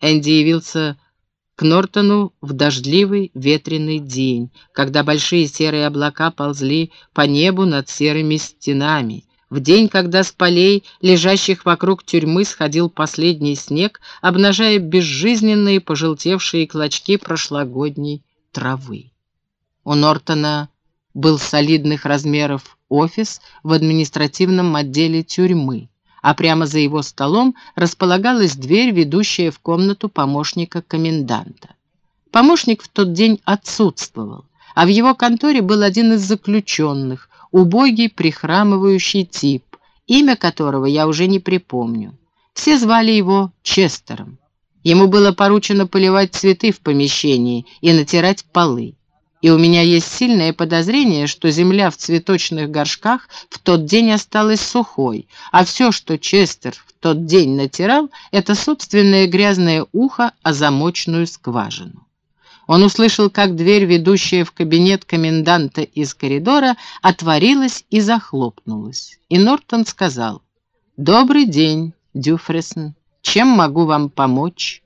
Энди явился к Нортону в дождливый ветреный день, когда большие серые облака ползли по небу над серыми стенами, в день, когда с полей, лежащих вокруг тюрьмы, сходил последний снег, обнажая безжизненные пожелтевшие клочки прошлогодней травы. У Нортона был солидных размеров офис в административном отделе тюрьмы а прямо за его столом располагалась дверь, ведущая в комнату помощника коменданта. Помощник в тот день отсутствовал, а в его конторе был один из заключенных, убогий, прихрамывающий тип, имя которого я уже не припомню. Все звали его Честером. Ему было поручено поливать цветы в помещении и натирать полы и у меня есть сильное подозрение, что земля в цветочных горшках в тот день осталась сухой, а все, что Честер в тот день натирал, это собственное грязное ухо о замочную скважину. Он услышал, как дверь, ведущая в кабинет коменданта из коридора, отворилась и захлопнулась. И Нортон сказал, «Добрый день, Дюфресон. Чем могу вам помочь?»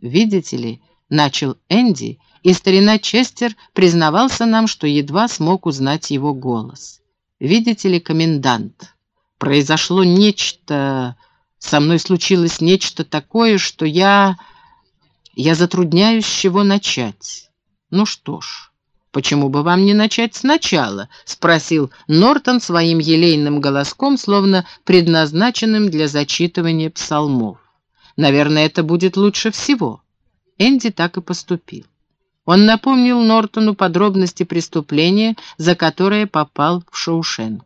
«Видите ли», — начал Энди, и старина Честер признавался нам, что едва смог узнать его голос. «Видите ли, комендант, произошло нечто... Со мной случилось нечто такое, что я... Я затрудняюсь, с чего начать. Ну что ж, почему бы вам не начать сначала?» — спросил Нортон своим елейным голоском, словно предназначенным для зачитывания псалмов. «Наверное, это будет лучше всего». Энди так и поступил. Он напомнил Нортону подробности преступления, за которое попал в Шоушенк.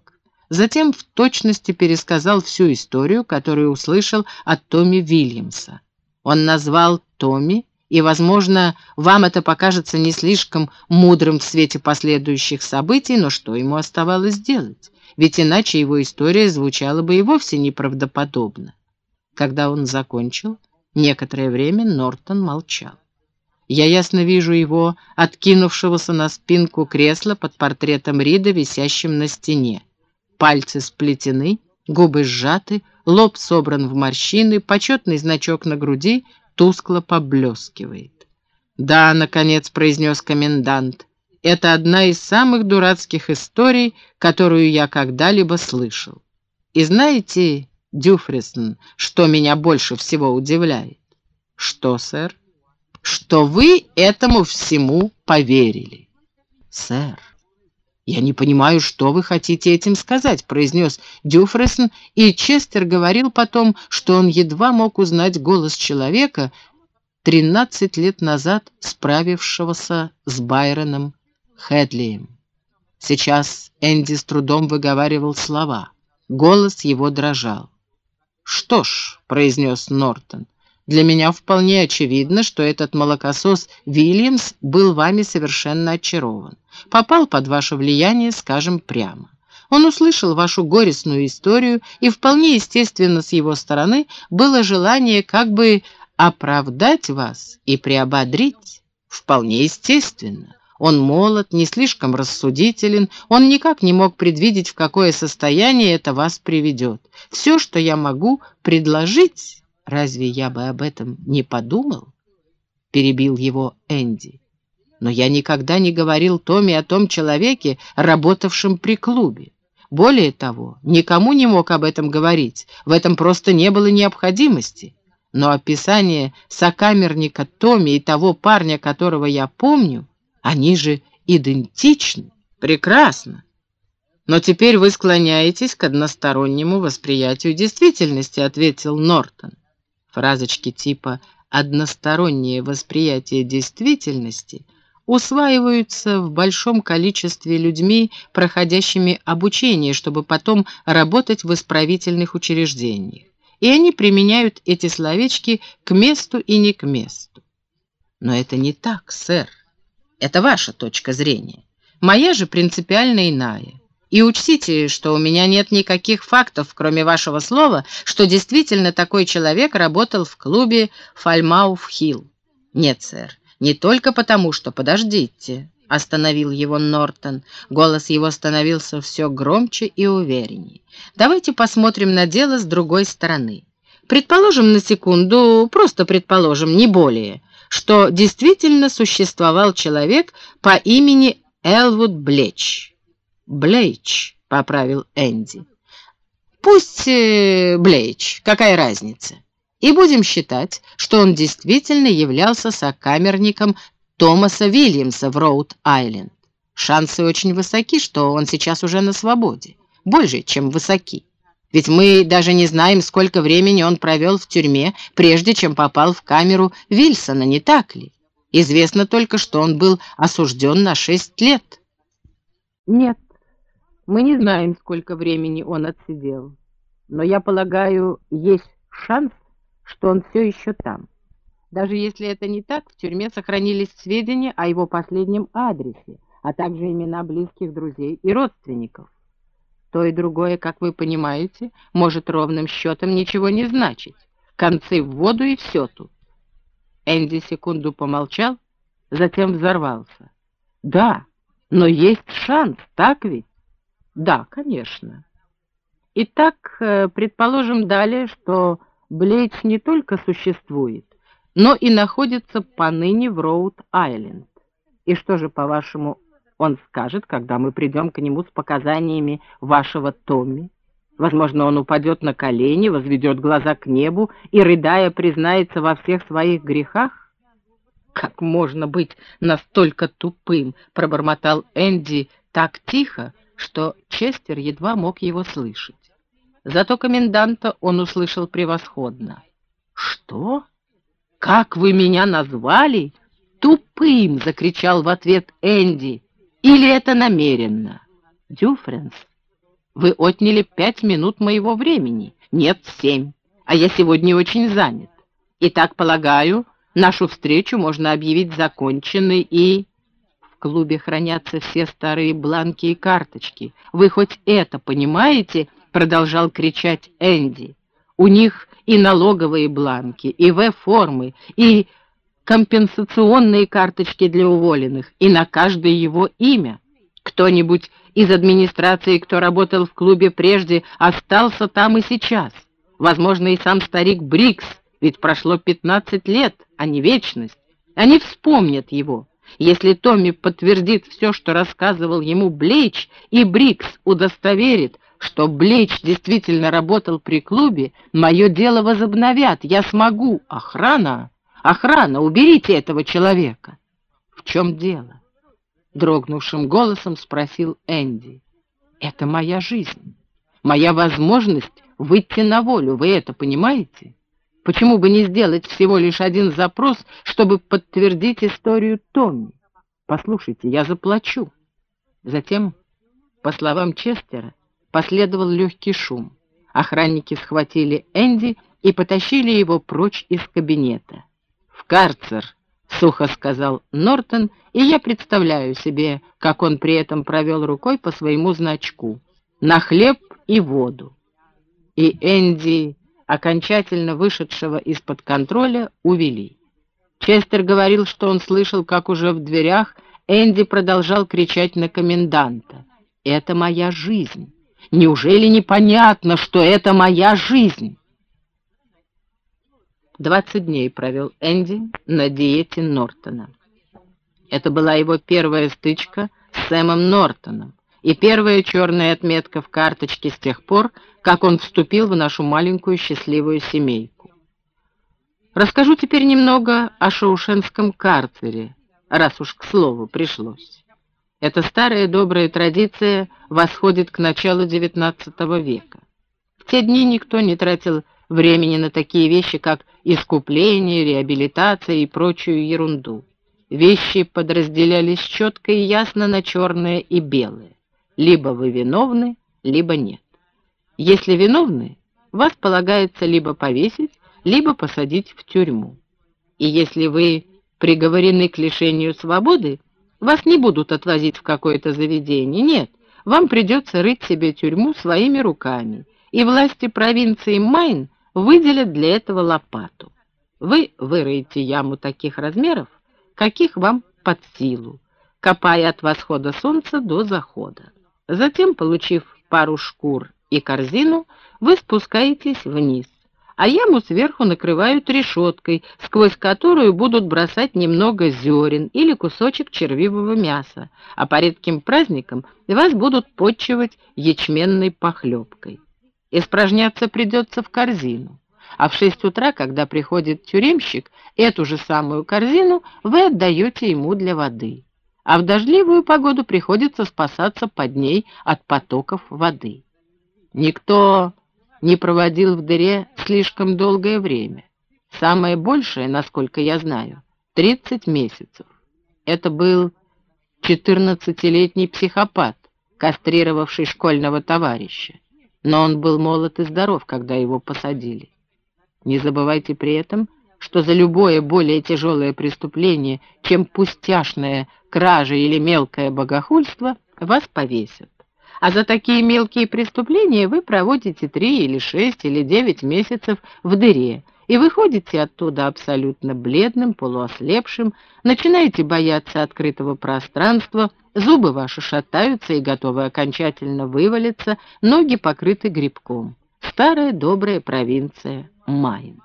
Затем в точности пересказал всю историю, которую услышал от Томми Вильямса. Он назвал Томми, и, возможно, вам это покажется не слишком мудрым в свете последующих событий, но что ему оставалось делать? Ведь иначе его история звучала бы и вовсе неправдоподобно. Когда он закончил, некоторое время Нортон молчал. Я ясно вижу его, откинувшегося на спинку кресла под портретом Рида, висящим на стене. Пальцы сплетены, губы сжаты, лоб собран в морщины, почетный значок на груди тускло поблескивает. «Да», — наконец произнес комендант, — «это одна из самых дурацких историй, которую я когда-либо слышал. И знаете, Дюфрисон, что меня больше всего удивляет?» «Что, сэр?» Что вы этому всему поверили. Сэр, я не понимаю, что вы хотите этим сказать, произнес Дюфресон, и Честер говорил потом, что он едва мог узнать голос человека, тринадцать лет назад справившегося с Байроном Хедлием. Сейчас Энди с трудом выговаривал слова. Голос его дрожал. «Что ж», — произнес Нортон, — для меня вполне очевидно, что этот молокосос Вильямс был вами совершенно очарован. Попал под ваше влияние, скажем прямо. Он услышал вашу горестную историю, и вполне естественно с его стороны было желание как бы оправдать вас и приободрить. Вполне естественно. Он молод, не слишком рассудителен, он никак не мог предвидеть, в какое состояние это вас приведет. Все, что я могу предложить Разве я бы об этом не подумал? Перебил его Энди. Но я никогда не говорил Томми о том человеке, работавшем при клубе. Более того, никому не мог об этом говорить, в этом просто не было необходимости. Но описание сокамерника Томми и того парня, которого я помню, они же идентичны. Прекрасно. Но теперь вы склоняетесь к одностороннему восприятию действительности, ответил Нортон. Фразочки типа «одностороннее восприятие действительности» усваиваются в большом количестве людьми, проходящими обучение, чтобы потом работать в исправительных учреждениях. И они применяют эти словечки к месту и не к месту. Но это не так, сэр. Это ваша точка зрения. Моя же принципиально иная. И учтите, что у меня нет никаких фактов, кроме вашего слова, что действительно такой человек работал в клубе Фальмауф-Хилл. Нет, сэр, не только потому, что... Подождите, остановил его Нортон. Голос его становился все громче и увереннее. Давайте посмотрим на дело с другой стороны. Предположим на секунду, просто предположим, не более, что действительно существовал человек по имени Элвуд Блеч. Блейч, поправил Энди. Пусть э, Блейч, какая разница? И будем считать, что он действительно являлся сокамерником Томаса Вильямса в Роуд-Айленд. Шансы очень высоки, что он сейчас уже на свободе. Больше, чем высоки. Ведь мы даже не знаем, сколько времени он провел в тюрьме, прежде чем попал в камеру Вильсона, не так ли? Известно только, что он был осужден на шесть лет. Нет, мы не знаем, сколько времени он отсидел. Но я полагаю, есть шанс, что он все еще там. Даже если это не так, в тюрьме сохранились сведения о его последнем адресе, а также имена близких друзей и родственников. То и другое, как вы понимаете, может ровным счетом ничего не значить. Концы в воду и все тут. Энди секунду помолчал, затем взорвался. «Да, но есть шанс, так ведь?» «Да, конечно». Итак, э, предположим далее, что Блейдж не только существует, но и находится поныне в Роуд-Айленд. И что же, по-вашему, он скажет, когда мы придем к нему с показаниями вашего Томми. Возможно, он упадет на колени, возведет глаза к небу и, рыдая, признается во всех своих грехах? «Как можно быть настолько тупым?» — пробормотал Энди так тихо, что Честер едва мог его слышать. Зато коменданта он услышал превосходно. «Что? Как вы меня назвали?» «Тупым!» — закричал в ответ Энди. Или это намеренно? Дюфренс, вы отняли пять минут моего времени. Нет, семь. А я сегодня очень занят. И так, полагаю, нашу встречу можно объявить законченной и... Клубе хранятся все старые бланки и карточки. Вы хоть это понимаете? Продолжал кричать Энди. У них и налоговые бланки, и В-формы, и компенсационные карточки для уволенных и на каждое его имя. Кто-нибудь из администрации, кто работал в клубе прежде, остался там и сейчас. Возможно, и сам старик Брикс, ведь прошло 15 лет, а не вечность. Они вспомнят его. Если Томми подтвердит все, что рассказывал ему Блейч, и Брикс удостоверит, что Блейч действительно работал при клубе, мое дело возобновят, я смогу. Охрана! «Охрана, уберите этого человека!» «В чем дело?» Дрогнувшим голосом спросил Энди. «Это моя жизнь, моя возможность выйти на волю, вы это понимаете? Почему бы не сделать всего лишь один запрос, чтобы подтвердить историю Томми? Послушайте, я заплачу». Затем, по словам Честера, последовал легкий шум. Охранники схватили Энди и потащили его прочь из кабинета карцер», — сухо сказал Нортон, и я представляю себе, как он при этом провел рукой по своему значку. «На хлеб и воду». И Энди, окончательно вышедшего из-под контроля, увели. Честер говорил, что он слышал, как уже в дверях Энди продолжал кричать на коменданта. «Это моя жизнь! Неужели непонятно, что это моя жизнь?» Двадцать дней провел Энди на диете Нортона. Это была его первая стычка с Сэмом Нортоном и первая черная отметка в карточке с тех пор, как он вступил в нашу маленькую счастливую семейку. Расскажу теперь немного о шоушенском карцере, раз уж к слову пришлось. Эта старая добрая традиция восходит к началу XIX века. В те дни никто не тратил времени на такие вещи, как искупление, реабилитация и прочую ерунду. Вещи подразделялись четко и ясно на черное и белое. Либо вы виновны, либо нет. Если виновны, вас полагается либо повесить, либо посадить в тюрьму. И если вы приговорены к лишению свободы, вас не будут отвозить в какое-то заведение, нет, вам придется рыть себе тюрьму своими руками, и власти провинции Майн – выделят для этого лопату. Вы выроете яму таких размеров, каких вам под силу, копая от восхода солнца до захода. Затем, получив пару шкур и корзину, вы спускаетесь вниз, а яму сверху накрывают решеткой, сквозь которую будут бросать немного зерен или кусочек червивого мяса, а по редким праздникам вас будут подчивать ячменной похлебкой. Испражняться придется в корзину, а в шесть утра, когда приходит тюремщик, эту же самую корзину вы отдаете ему для воды, а в дождливую погоду приходится спасаться под ней от потоков воды. Никто не проводил в дыре слишком долгое время. Самое большее, насколько я знаю, 30 месяцев. Это был 14-летний психопат, кастрировавший школьного товарища. Но он был молод и здоров, когда его посадили. Не забывайте при этом, что за любое более тяжелое преступление, чем пустяшная кража или мелкое богохульство, вас повесят а за такие мелкие преступления вы проводите три или шесть или девять месяцев в дыре и выходите оттуда абсолютно бледным, полуослепшим, начинаете бояться открытого пространства, зубы ваши шатаются и готовы окончательно вывалиться, ноги покрыты грибком. Старая добрая провинция Майн.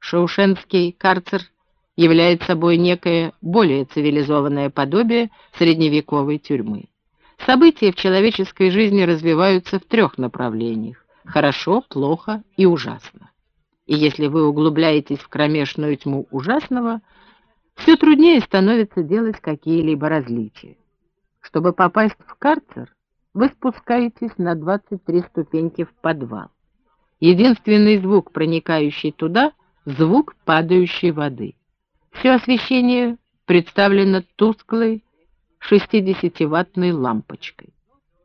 Шаушенский карцер является собой некое более цивилизованное подобие средневековой тюрьмы. События в человеческой жизни развиваются в трех направлениях – хорошо, плохо и ужасно. И если вы углубляетесь в кромешную тьму ужасного, все труднее становится делать какие-либо различия. Чтобы попасть в карцер, вы спускаетесь на 23 ступеньки в подвал. Единственный звук, проникающий туда – звук падающей воды. Все освещение представлено тусклой, 60-ваттной лампочкой.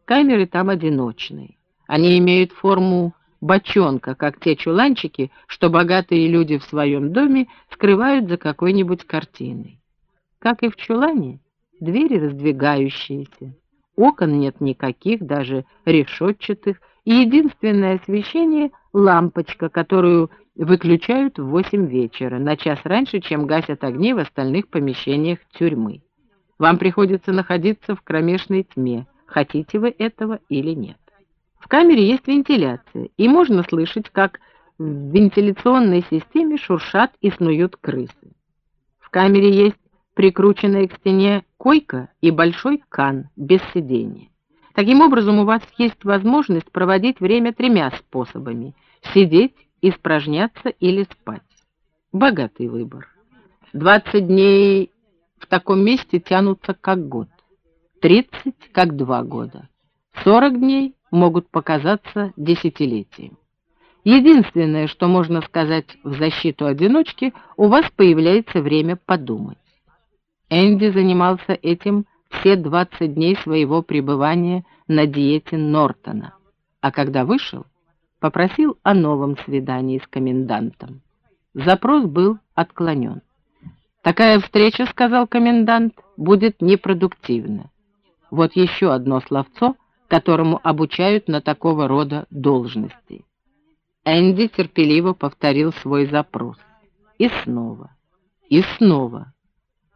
Камеры там одиночные. Они имеют форму бочонка, как те чуланчики, что богатые люди в своем доме скрывают за какой-нибудь картиной. Как и в чулане, двери раздвигающиеся, окон нет никаких, даже решетчатых, и единственное освещение — лампочка, которую выключают в восемь вечера, на час раньше, чем гасят огни в остальных помещениях тюрьмы. Вам приходится находиться в кромешной тьме, хотите вы этого или нет. В камере есть вентиляция, и можно слышать, как в вентиляционной системе шуршат и снуют крысы. В камере есть прикрученная к стене койка и большой кан без сидения. Таким образом, у вас есть возможность проводить время тремя способами – сидеть, испражняться или спать. Богатый выбор. 20 дней в таком месте тянутся как год, 30 как два года, 40 дней могут показаться десятилетием. Единственное, что можно сказать в защиту одиночки, у вас появляется время подумать. Энди занимался этим все 20 дней своего пребывания на диете Нортона, а когда вышел, попросил о новом свидании с комендантом. Запрос был отклонен. «Такая встреча, — сказал комендант, — будет непродуктивна. Вот еще одно словцо, которому обучают на такого рода должности». Энди терпеливо повторил свой запрос. И снова, и снова.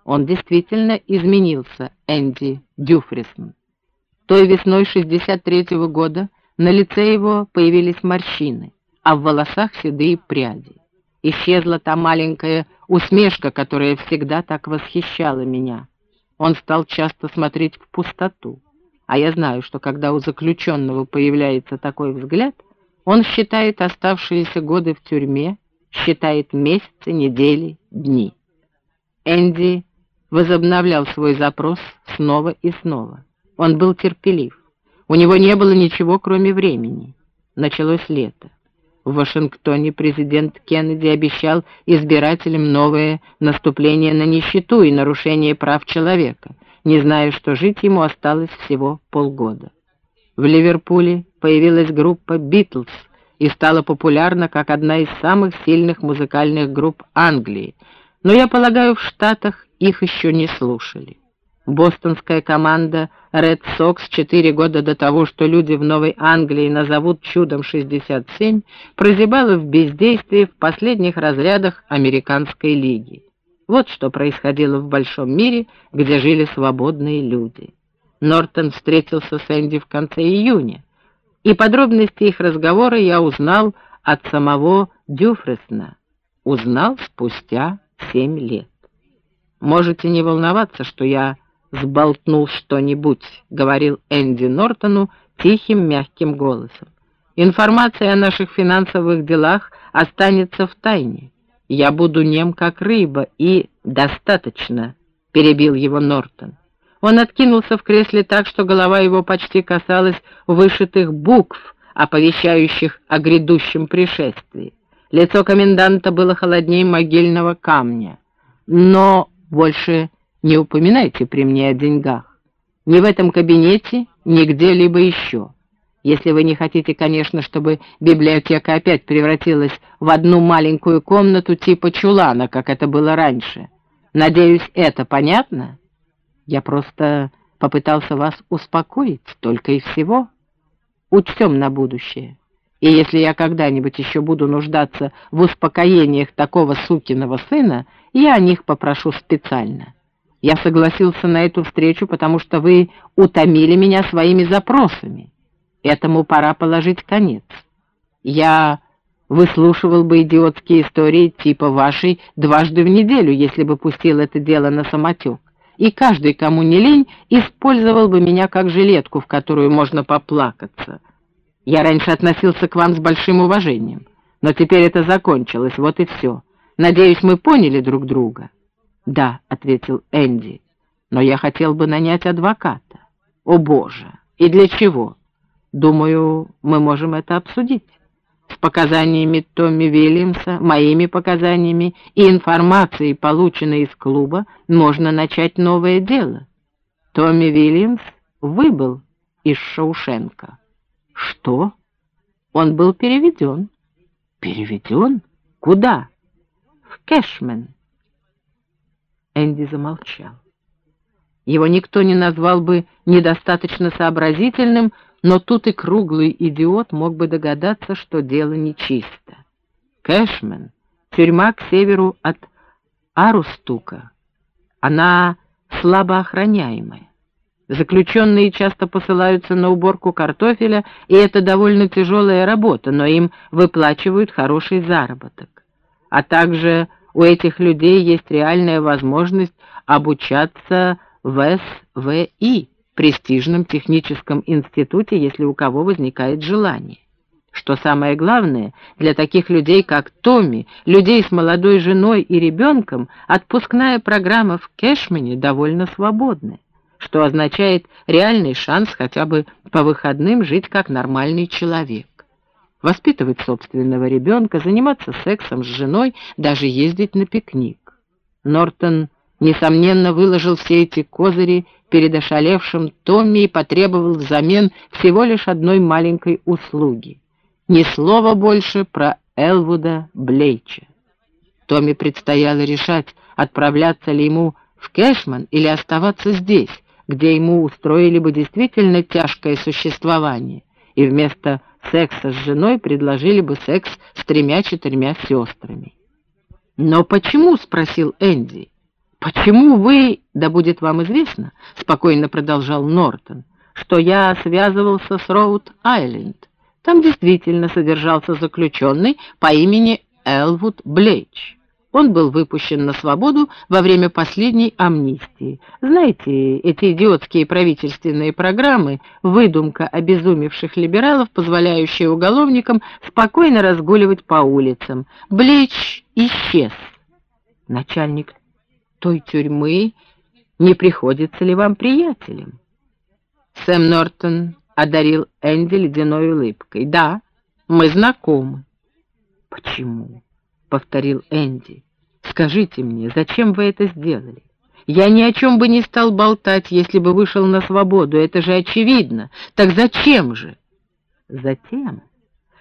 Он действительно изменился, Энди Дюфрисон. Той весной 63-го года на лице его появились морщины, а в волосах седые пряди. Исчезла та маленькая усмешка, которая всегда так восхищала меня. Он стал часто смотреть в пустоту. А я знаю, что когда у заключенного появляется такой взгляд, он считает оставшиеся годы в тюрьме, считает месяцы, недели, дни. Энди возобновлял свой запрос снова и снова. Он был терпелив. У него не было ничего, кроме времени. Началось лето. В Вашингтоне президент Кеннеди обещал избирателям новое наступление на нищету и нарушение прав человека, не зная, что жить ему осталось всего полгода. В Ливерпуле появилась группа «Битлз» и стала популярна как одна из самых сильных музыкальных групп Англии, но, я полагаю, в Штатах их еще не слушали. Бостонская команда Red Sox четыре года до того, что люди в Новой Англии назовут чудом 67, прозябала в бездействии в последних разрядах американской лиги. Вот что происходило в большом мире, где жили свободные люди. Нортон встретился с Энди в конце июня, и подробности их разговора я узнал от самого Дюфресна узнал спустя семь лет. «Можете не волноваться, что я сболтнул что-нибудь», — говорил Энди Нортону тихим мягким голосом. «Информация о наших финансовых делах останется в тайне. Я буду нем как рыба, и достаточно», — перебил его Нортон. Он откинулся в кресле так, что голова его почти касалась вышитых букв, оповещающих о грядущем пришествии. Лицо коменданта было холоднее могильного камня. «Но больше не упоминайте при мне о деньгах. Ни в этом кабинете, ни где-либо еще. Если вы не хотите, конечно, чтобы библиотека опять превратилась в одну маленькую комнату типа чулана, как это было раньше. Надеюсь, это понятно?» Я просто попытался вас успокоить, только и всего. Учтем на будущее. И если я когда-нибудь еще буду нуждаться в успокоениях такого сукиного сына, я о них попрошу специально. Я согласился на эту встречу, потому что вы утомили меня своими запросами. Этому пора положить конец. Я выслушивал бы идиотские истории типа вашей дважды в неделю, если бы пустил это дело на самотек и каждый, кому не лень, использовал бы меня как жилетку, в которую можно поплакаться. Я раньше относился к вам с большим уважением, но теперь это закончилось, вот и все. Надеюсь, мы поняли друг друга?» «Да», — ответил Энди, — «но я хотел бы нанять адвоката». «О, Боже! И для чего?» «Думаю, мы можем это обсудить» с показаниями Томми Вильямса, моими показаниями и информацией, полученной из клуба, можно начать новое дело. Томми Вильямс выбыл из Шаушенка. Что? Он был переведен. Переведен? Куда? В Кэшмен. Энди замолчал. Его никто не назвал бы недостаточно сообразительным, но тут и круглый идиот мог бы догадаться, что дело нечисто. Кэшмен — тюрьма к северу от Арустука. Она слабо охраняемая. Заключенные часто посылаются на уборку картофеля, и это довольно тяжелая работа, но им выплачивают хороший заработок. А также у этих людей есть реальная возможность обучаться в СВИ престижном техническом институте, если у кого возникает желание. Что самое главное, для таких людей, как Томми, людей с молодой женой и ребенком, отпускная программа в Кэшмане довольно свободная, что означает реальный шанс хотя бы по выходным жить как нормальный человек. Воспитывать собственного ребенка, заниматься сексом с женой, даже ездить на пикник. Нортон несомненно, выложил все эти козыри перед ошалевшим Томми и потребовал взамен всего лишь одной маленькой услуги. Ни слова больше про Элвуда Блейча. Томми предстояло решать, отправляться ли ему в Кэшман или оставаться здесь, где ему устроили бы действительно тяжкое существование, и вместо секса с женой предложили бы секс с тремя-четырьмя сестрами. «Но почему?» — спросил Энди. «Почему вы, да будет вам известно, — спокойно продолжал Нортон, — что я связывался с Роуд-Айленд. Там действительно содержался заключенный по имени Элвуд Блейч. Он был выпущен на свободу во время последней амнистии. Знаете, эти идиотские правительственные программы, выдумка обезумевших либералов, позволяющие уголовникам спокойно разгуливать по улицам. Блейч исчез. Начальник той тюрьмы не приходится ли вам приятелем?» Сэм Нортон одарил Энди ледяной улыбкой. «Да, мы знакомы». «Почему?» — повторил Энди. «Скажите мне, зачем вы это сделали? Я ни о чем бы не стал болтать, если бы вышел на свободу, это же очевидно. Так зачем же?» «Затем,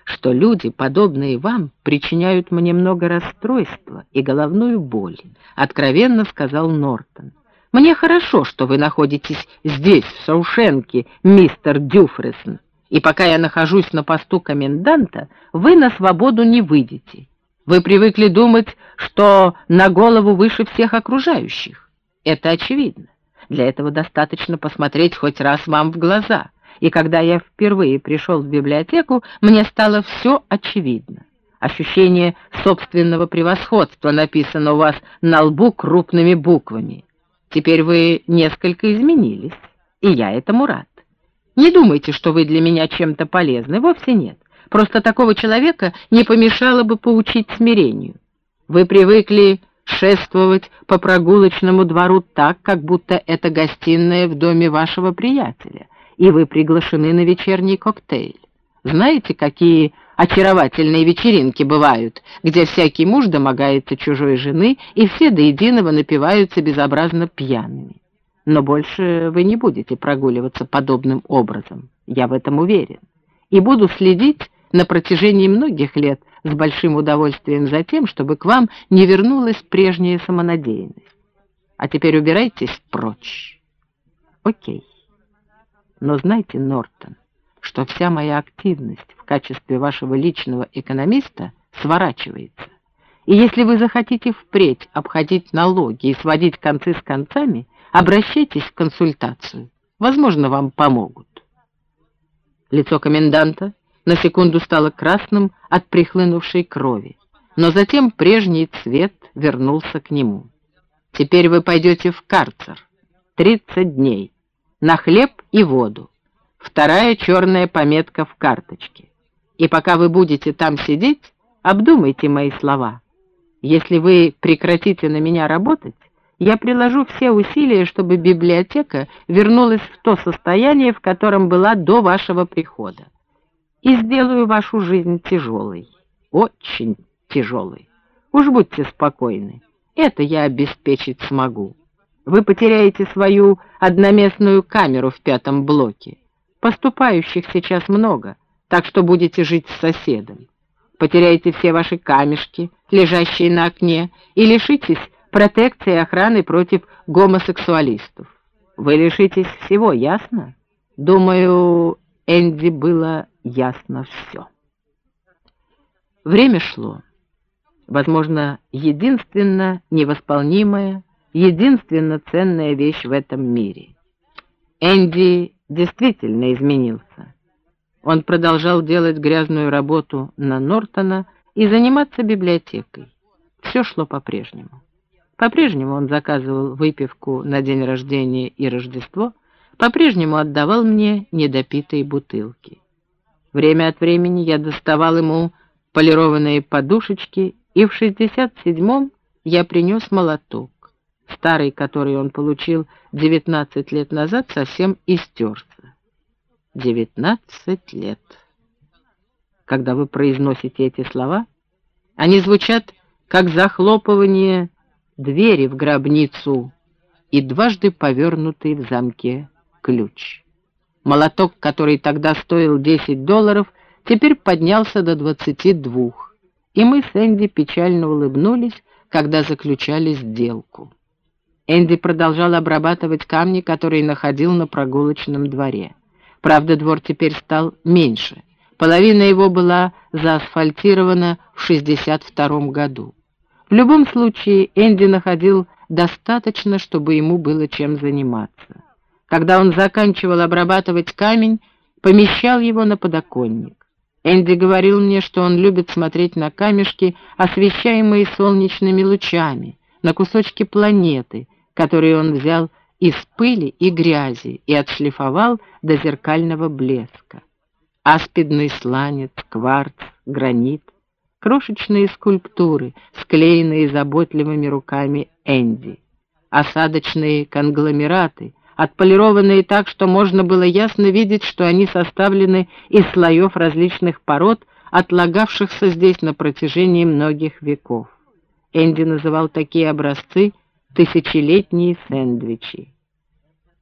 что люди, подобные вам, причиняют мне много расстройства и головную боль», — откровенно сказал Нортон. «Мне хорошо, что вы находитесь здесь, в Шаушенке, мистер Дюфресон, и пока я нахожусь на посту коменданта, вы на свободу не выйдете. Вы привыкли думать, что на голову выше всех окружающих. Это очевидно. Для этого достаточно посмотреть хоть раз вам в глаза» и когда я впервые пришел в библиотеку, мне стало все очевидно. Ощущение собственного превосходства написано у вас на лбу крупными буквами. Теперь вы несколько изменились, и я этому рад. Не думайте, что вы для меня чем-то полезны, вовсе нет. Просто такого человека не помешало бы поучить смирению. Вы привыкли шествовать по прогулочному двору так, как будто это гостиная в доме вашего приятеля, и вы приглашены на вечерний коктейль. Знаете, какие очаровательные вечеринки бывают, где всякий муж домогается чужой жены, и все до единого напиваются безобразно пьяными. Но больше вы не будете прогуливаться подобным образом, я в этом уверен, и буду следить на протяжении многих лет с большим удовольствием за тем, чтобы к вам не вернулась прежняя самонадеянность. А теперь убирайтесь прочь. Окей. Но знайте, Нортон, что вся моя активность в качестве вашего личного экономиста сворачивается. И если вы захотите впредь обходить налоги и сводить концы с концами, обращайтесь в консультацию. Возможно, вам помогут. Лицо коменданта на секунду стало красным от прихлынувшей крови, но затем прежний цвет вернулся к нему. «Теперь вы пойдете в карцер. Тридцать дней. На хлеб и воду. Вторая черная пометка в карточке. И пока вы будете там сидеть, обдумайте мои слова. Если вы прекратите на меня работать, я приложу все усилия, чтобы библиотека вернулась в то состояние, в котором была до вашего прихода. И сделаю вашу жизнь тяжелой, очень тяжелой. Уж будьте спокойны, это я обеспечить смогу. Вы потеряете свою одноместную камеру в пятом блоке. Поступающих сейчас много, так что будете жить с соседом. Потеряете все ваши камешки, лежащие на окне, и лишитесь протекции и охраны против гомосексуалистов. Вы лишитесь всего, ясно? Думаю, Энди было ясно все. Время шло. Возможно, единственно невосполнимая, единственно ценная вещь в этом мире. Энди действительно изменился. Он продолжал делать грязную работу на Нортона и заниматься библиотекой. Все шло по-прежнему. По-прежнему он заказывал выпивку на день рождения и Рождество, по-прежнему отдавал мне недопитые бутылки. Время от времени я доставал ему полированные подушечки, и в 67-м я принес молоток. Старый, который он получил 19 лет назад, совсем истерся. 19 лет. Когда вы произносите эти слова, они звучат как захлопывание двери в гробницу и дважды повернутый в замке ключ. Молоток, который тогда стоил 10 долларов, теперь поднялся до 22, и мы с Энди печально улыбнулись, когда заключали сделку. Энди продолжал обрабатывать камни, которые находил на прогулочном дворе. Правда, двор теперь стал меньше. Половина его была заасфальтирована в 62 году. В любом случае, Энди находил достаточно, чтобы ему было чем заниматься. Когда он заканчивал обрабатывать камень, помещал его на подоконник. Энди говорил мне, что он любит смотреть на камешки, освещаемые солнечными лучами, на кусочки планеты, которые он взял из пыли и грязи и отшлифовал до зеркального блеска. Аспидный сланец, кварц, гранит, крошечные скульптуры, склеенные заботливыми руками Энди, осадочные конгломераты, отполированные так, что можно было ясно видеть, что они составлены из слоев различных пород, отлагавшихся здесь на протяжении многих веков. Энди называл такие образцы – тысячелетние сэндвичи.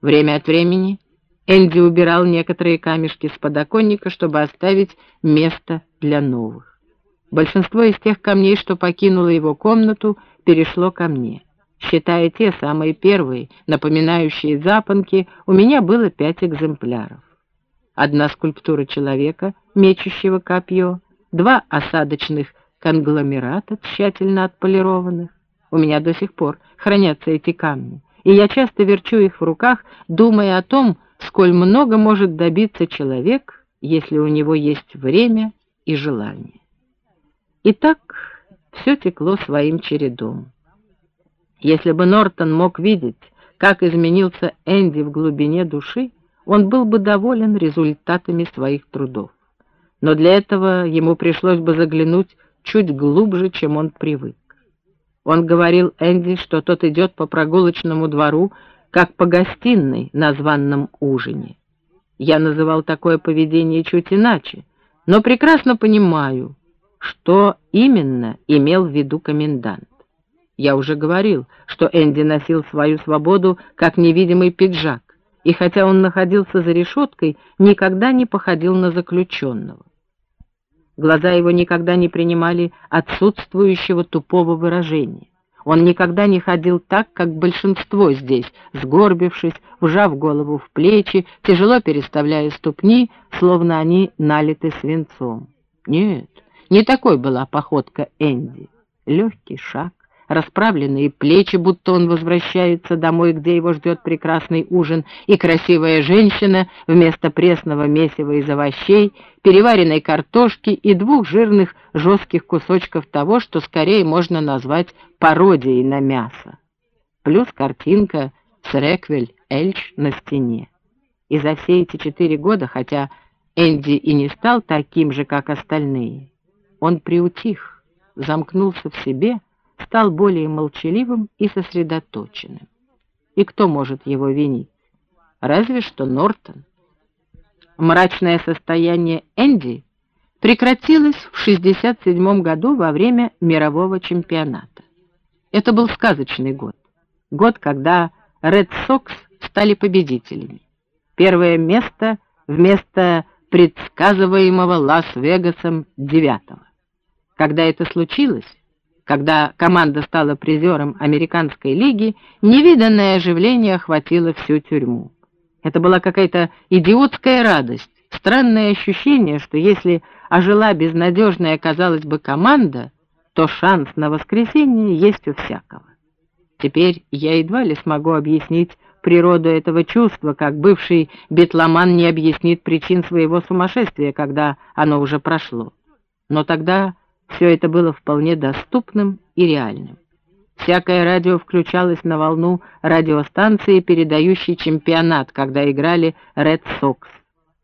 Время от времени Энди убирал некоторые камешки с подоконника, чтобы оставить место для новых. Большинство из тех камней, что покинуло его комнату, перешло ко мне. Считая те самые первые, напоминающие запонки, у меня было пять экземпляров. Одна скульптура человека, мечущего копье, два осадочных конгломерата, тщательно отполированных, у меня до сих пор хранятся эти камни, и я часто верчу их в руках, думая о том, сколь много может добиться человек, если у него есть время и желание. И так все текло своим чередом. Если бы Нортон мог видеть, как изменился Энди в глубине души, он был бы доволен результатами своих трудов. Но для этого ему пришлось бы заглянуть чуть глубже, чем он привык. Он говорил Энди, что тот идет по прогулочному двору, как по гостиной на званном ужине. Я называл такое поведение чуть иначе, но прекрасно понимаю, что именно имел в виду комендант. Я уже говорил, что Энди носил свою свободу как невидимый пиджак, и хотя он находился за решеткой, никогда не походил на заключенного. Глаза его никогда не принимали отсутствующего тупого выражения. Он никогда не ходил так, как большинство здесь, сгорбившись, вжав голову в плечи, тяжело переставляя ступни, словно они налиты свинцом. Нет, не такой была походка Энди. Легкий шаг, расправленные плечи, будто он возвращается домой, где его ждет прекрасный ужин, и красивая женщина вместо пресного месива из овощей, переваренной картошки и двух жирных жестких кусочков того, что скорее можно назвать пародией на мясо. Плюс картинка с Реквель Эльч на стене. И за все эти четыре года, хотя Энди и не стал таким же, как остальные, он приутих, замкнулся в себе, стал более молчаливым и сосредоточенным. И кто может его винить? Разве что Нортон. Мрачное состояние Энди прекратилось в 1967 году во время мирового чемпионата. Это был сказочный год. Год, когда Ред Сокс стали победителями. Первое место вместо предсказываемого Лас-Вегасом девятого. Когда это случилось, когда команда стала призером Американской лиги, невиданное оживление охватило всю тюрьму. Это была какая-то идиотская радость, странное ощущение, что если ожила безнадежная, казалось бы, команда, то шанс на воскресенье есть у всякого. Теперь я едва ли смогу объяснить природу этого чувства, как бывший битломан не объяснит причин своего сумасшествия, когда оно уже прошло. Но тогда все это было вполне доступным и реальным. Всякое радио включалось на волну радиостанции, передающей чемпионат, когда играли Red Sox.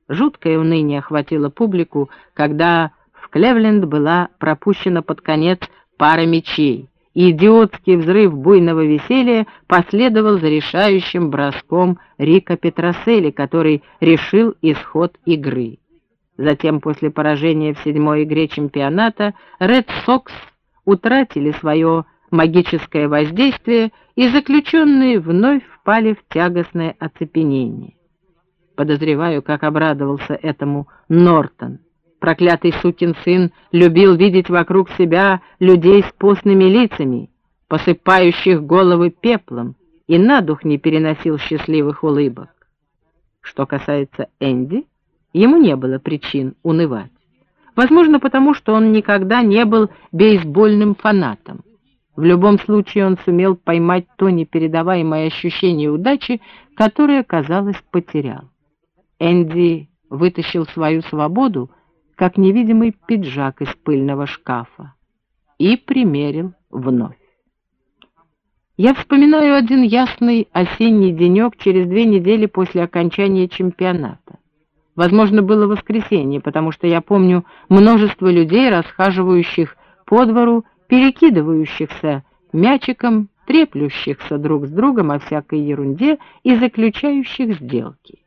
Жуткое уныние охватило публику, когда в Клевленд была пропущена под конец пара мячей, идиотский взрыв буйного веселья последовал за решающим броском Рика Петросели, который решил исход игры. Затем, после поражения в седьмой игре чемпионата, Ред Сокс утратили свое магическое воздействие, и заключенные вновь впали в тягостное оцепенение. Подозреваю, как обрадовался этому Нортон. Проклятый сукин сын любил видеть вокруг себя людей с постными лицами, посыпающих головы пеплом, и на дух не переносил счастливых улыбок. Что касается Энди, Ему не было причин унывать. Возможно, потому что он никогда не был бейсбольным фанатом. В любом случае он сумел поймать то непередаваемое ощущение удачи, которое, казалось, потерял. Энди вытащил свою свободу, как невидимый пиджак из пыльного шкафа, и примерил вновь. Я вспоминаю один ясный осенний денек через две недели после окончания чемпионата. Возможно, было воскресенье, потому что я помню множество людей, расхаживающих по двору, перекидывающихся мячиком, треплющихся друг с другом о всякой ерунде и заключающих сделки.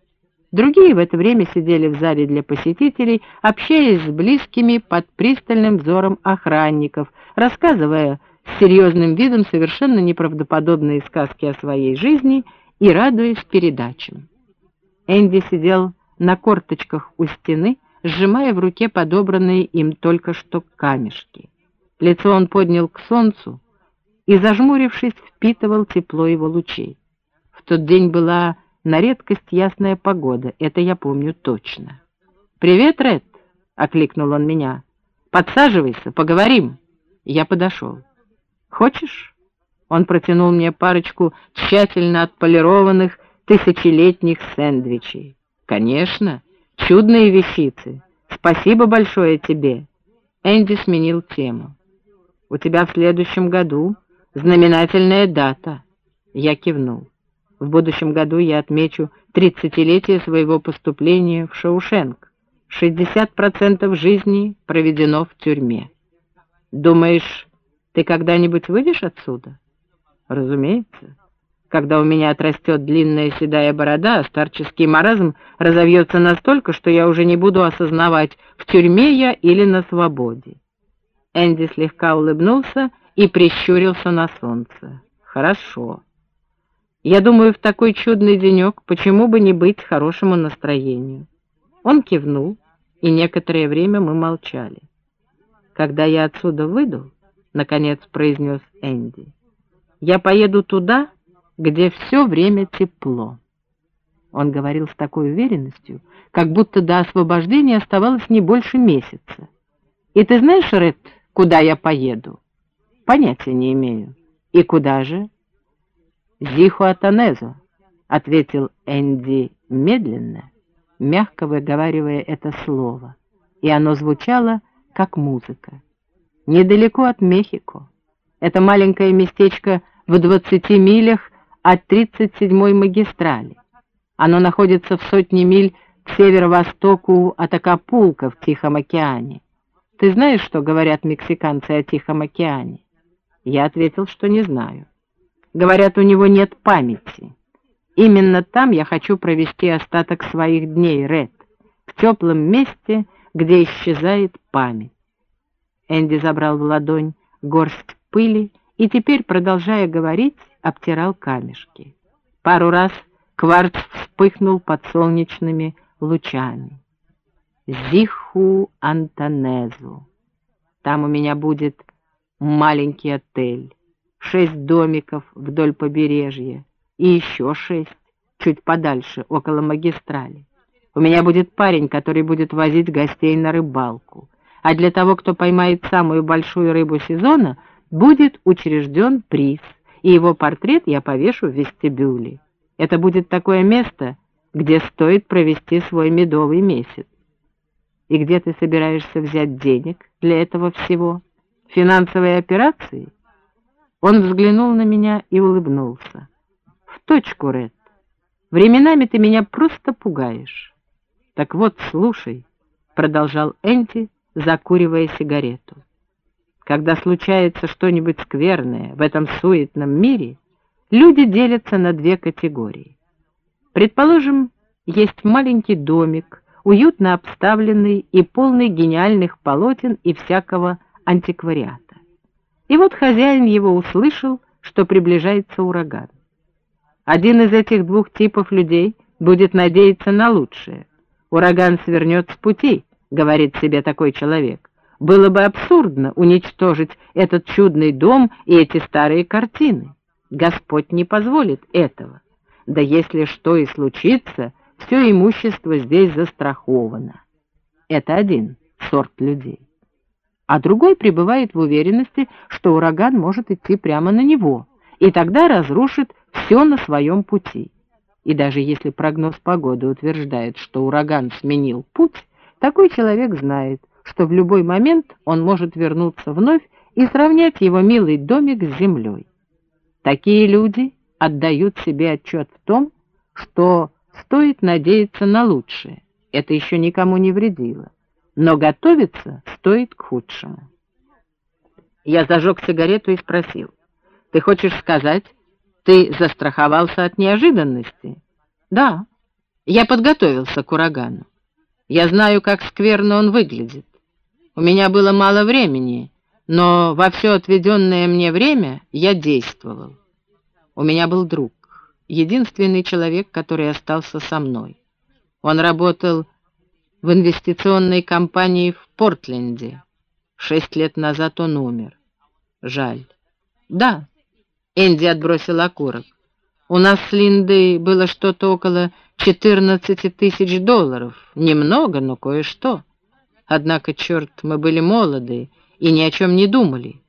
Другие в это время сидели в зале для посетителей, общаясь с близкими под пристальным взором охранников, рассказывая с серьезным видом совершенно неправдоподобные сказки о своей жизни и радуясь передачам. Энди сидел на корточках у стены, сжимая в руке подобранные им только что камешки. Лицо он поднял к солнцу и, зажмурившись, впитывал тепло его лучей. В тот день была на редкость ясная погода, это я помню точно. «Привет, Ред!» — окликнул он меня. «Подсаживайся, поговорим!» Я подошел. «Хочешь?» Он протянул мне парочку тщательно отполированных тысячелетних сэндвичей. «Конечно, чудные вещицы. Спасибо большое тебе». Энди сменил тему. «У тебя в следующем году знаменательная дата». Я кивнул. В будущем году я отмечу тридцатилетие своего поступления в Шоушенк. 60% жизни проведено в тюрьме. Думаешь, ты когда-нибудь выйдешь отсюда? Разумеется. Когда у меня отрастет длинная седая борода, а старческий маразм разовьется настолько, что я уже не буду осознавать, в тюрьме я или на свободе. Энди слегка улыбнулся и прищурился на солнце. Хорошо. Я думаю, в такой чудный денек почему бы не быть хорошему настроению. Он кивнул, и некоторое время мы молчали. Когда я отсюда выйду, наконец произнес Энди, я поеду туда, где все время тепло. Он говорил с такой уверенностью, как будто до освобождения оставалось не больше месяца. «И ты знаешь, Ред, куда я поеду?» «Понятия не имею». «И куда же?» «Зихуатанезо», — ответил Энди медленно, мягко выговаривая это слово, и оно звучало, как музыка. «Недалеко от Мехико. Это маленькое местечко в 20 милях от 37-й магистрали. Оно находится в сотне миль к северо-востоку от Акапулка в Тихом океане. Ты знаешь, что говорят мексиканцы о Тихом океане? Я ответил, что не знаю. Говорят, у него нет памяти. Именно там я хочу провести остаток своих дней, Ред, в теплом месте, где исчезает память. Энди забрал в ладонь горсть пыли и теперь, продолжая говорить, обтирал камешки. Пару раз кварц вспыхнул под солнечными лучами. Зиху Антонезу. Там у меня будет маленький отель, шесть домиков вдоль побережья и еще шесть чуть подальше, около магистрали. У меня будет парень, который будет возить гостей на рыбалку. А для того, кто поймает самую большую рыбу сезона, будет учрежден приз — и его портрет я повешу в вестибюле. Это будет такое место, где стоит провести свой медовый месяц. И где ты собираешься взять денег для этого всего? Финансовые операции? Он взглянул на меня и улыбнулся. В точку, Ред. Временами ты меня просто пугаешь. Так вот, слушай, продолжал Энти, закуривая сигарету. Когда случается что-нибудь скверное в этом суетном мире, люди делятся на две категории. Предположим, есть маленький домик, уютно обставленный и полный гениальных полотен и всякого антиквариата. И вот хозяин его услышал, что приближается ураган. Один из этих двух типов людей будет надеяться на лучшее. Ураган свернет с пути, говорит себе такой человек. Было бы абсурдно уничтожить этот чудный дом и эти старые картины. Господь не позволит этого. Да если что и случится, все имущество здесь застраховано. Это один сорт людей. А другой пребывает в уверенности, что ураган может идти прямо на него, и тогда разрушит все на своем пути. И даже если прогноз погоды утверждает, что ураган сменил путь, такой человек знает, что в любой момент он может вернуться вновь и сравнять его милый домик с землей. Такие люди отдают себе отчет в том, что стоит надеяться на лучшее. Это еще никому не вредило. Но готовиться стоит к худшему. Я зажег сигарету и спросил. «Ты хочешь сказать, ты застраховался от неожиданности?» «Да, я подготовился к урагану. Я знаю, как скверно он выглядит. У меня было мало времени, но во все отведенное мне время я действовал. У меня был друг, единственный человек, который остался со мной. Он работал в инвестиционной компании в Портленде. Шесть лет назад он умер. Жаль. Да, Энди отбросил окурок. У нас с Линдой было что-то около 14 тысяч долларов. Немного, но кое-что. Однако, черт, мы были молоды и ни о чем не думали.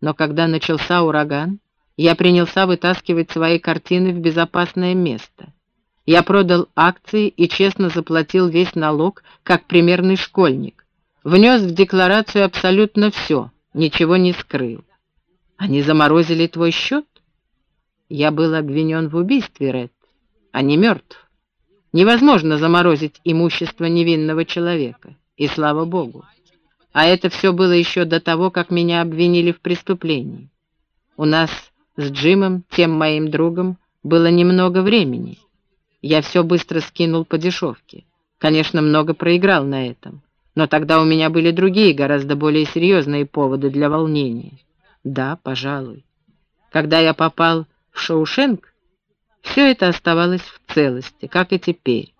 Но когда начался ураган, я принялся вытаскивать свои картины в безопасное место. Я продал акции и честно заплатил весь налог, как примерный школьник. внес в декларацию абсолютно все, ничего не скрыл. Они заморозили твой счет? Я был обвинен в убийстве, Ред, а не мертв. Невозможно заморозить имущество невинного человека, и слава богу. А это все было еще до того, как меня обвинили в преступлении. У нас с Джимом, тем моим другом, было немного времени. Я все быстро скинул по дешевке. Конечно, много проиграл на этом. Но тогда у меня были другие, гораздо более серьезные поводы для волнения. Да, пожалуй. Когда я попал в Шоушенк, все это оставалось в целости, как и теперь.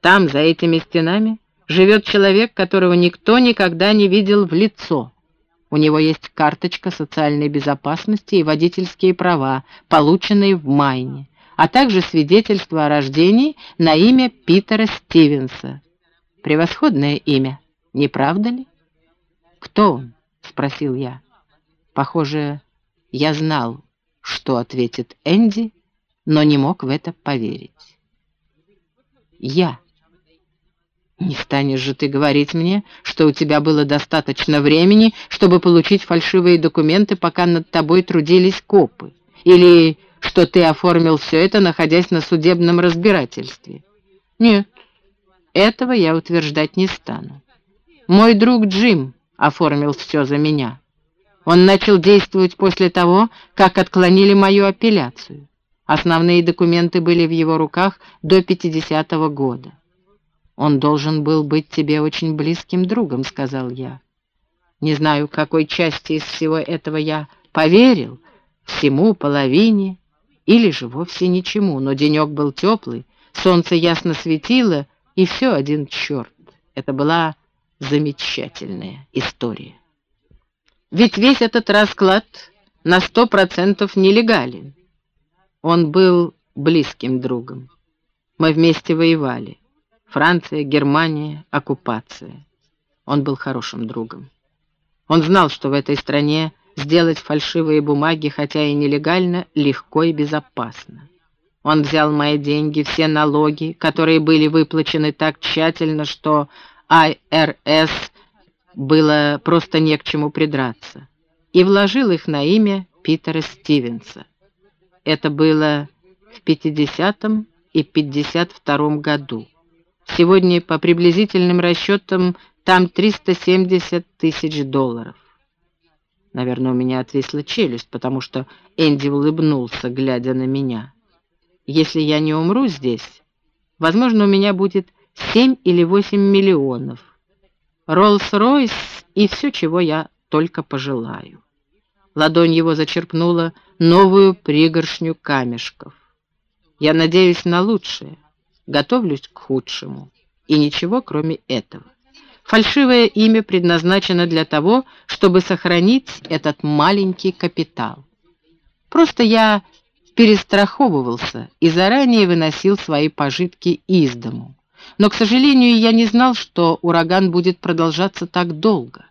Там, за этими стенами, живет человек, которого никто никогда не видел в лицо. У него есть карточка социальной безопасности и водительские права, полученные в Майне а также свидетельство о рождении на имя Питера Стивенса. Превосходное имя, не правда ли? «Кто он?» — спросил я. Похоже, я знал, что ответит Энди, но не мог в это поверить. «Я». «Не станешь же ты говорить мне, что у тебя было достаточно времени, чтобы получить фальшивые документы, пока над тобой трудились копы? Или что ты оформил все это, находясь на судебном разбирательстве. Нет, этого я утверждать не стану. Мой друг Джим оформил все за меня. Он начал действовать после того, как отклонили мою апелляцию. Основные документы были в его руках до 50-го года. «Он должен был быть тебе очень близким другом», — сказал я. Не знаю, какой части из всего этого я поверил, всему, половине, или же вовсе ничему, но денек был теплый, солнце ясно светило, и все один черт. Это была замечательная история. Ведь весь этот расклад на сто процентов нелегален. Он был близким другом. Мы вместе воевали. Франция, Германия, оккупация. Он был хорошим другом. Он знал, что в этой стране сделать фальшивые бумаги, хотя и нелегально, легко и безопасно. Он взял мои деньги, все налоги, которые были выплачены так тщательно, что IRS было просто не к чему придраться, и вложил их на имя Питера Стивенса. Это было в 50 и 52 году. Сегодня, по приблизительным расчетам, там 370 тысяч долларов. Наверное, у меня отвисла челюсть, потому что Энди улыбнулся, глядя на меня. Если я не умру здесь, возможно, у меня будет семь или восемь миллионов. Роллс-Ройс и все, чего я только пожелаю. Ладонь его зачерпнула новую пригоршню камешков. Я надеюсь на лучшее, готовлюсь к худшему, и ничего кроме этого. Фальшивое имя предназначено для того, чтобы сохранить этот маленький капитал. Просто я перестраховывался и заранее выносил свои пожитки из дому. Но, к сожалению, я не знал, что ураган будет продолжаться так долго.